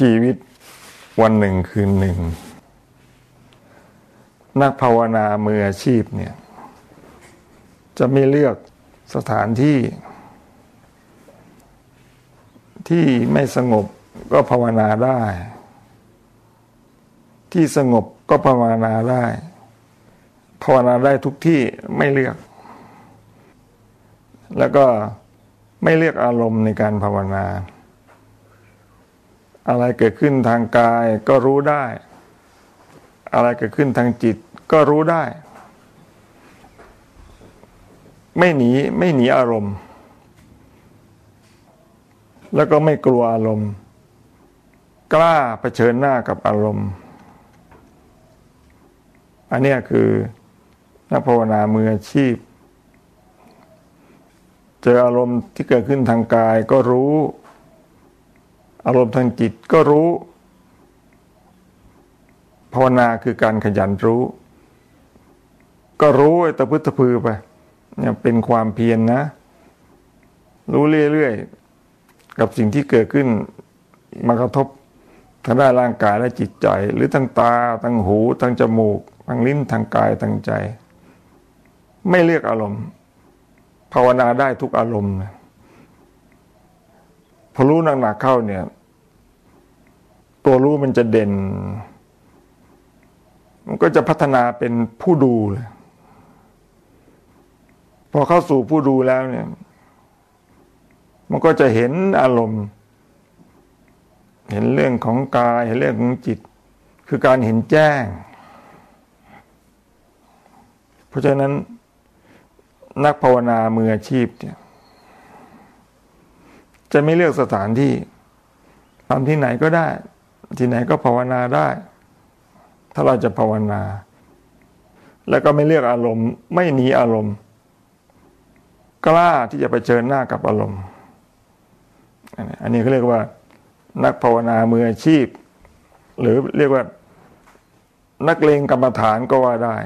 ชีวิตวันหนึ่งคืนหนึ่ง นักภาวนามืออาชีพเนี่ย จะไม่เลือกสถานที่ ที่ไม่สงบก็ภาวนาได้ ที่สงบก็ภาวนาได้ ภาวนาได้ทุกที่ไม่เลือก แล้วก็ไม่เลือกอารมณ์ในการภาวนา อะไรเกิดขึ้นทางกายก็รู้ได้ อะไรเกิดขึ้นทางจิตก็รู้ได้ ไม่หนีไม่หนีอารมณ์ แล้วก็ไม่กลัวอารมณ์ กล้าเผชิญหน้ากับอารมณ์ อันนี้คือนักภาวนามืออาชีพ เจออารมณ์ที่เกิดขึ้นทางกายก็รู้ อารมณ์ทางจิตก็รู้ ภาวนาคือการขยันรู้ ก็รู้ไอ้ตะพึตะพือไปเนี่ยเป็นความเพียรนนะ รู้เรื่อยๆ กับสิ่งที่เกิดขึ้นมากระทบทางด้านร่างกายและจิตใจ หรือทางตาทางหูทางจมูกทางลิ้นทางกายทางใจ ไม่เลือกอารมณ์ ภาวนาได้ทุกอารมณ์นะ อรู้หนักๆเข้าเนี่ย ตัวรู้มันจะเด่น มันก็จะพัฒนาเป็นผู้ดูเลยพอเข้าสู่ผู้ดูแล้วเนี่ย มันก็จะเห็นอารมณ์ เห็นเรื่องของกายเห็นเรื่องของจิต คือการเห็นแจ้ง เพราะฉะนั้นนักภาวนามืออาชีพเนี่ย จะไม่เลือกสถานที่ทำที่ไหนก็ได้ ที่ไหนก็ภาวนาได้ ถ้าเราจะภาวนา แล้วก็ไม่เลือกอารมณ์ ไม่หนีอารมณ์ กล้าที่จะไปเชิญหน้ากับอารมณ์ อันนี้เขาเรียกว่า นักภาวนามืออาชีพ หรือเรียกว่า นักเลงกรรมฐานก็ว่าได้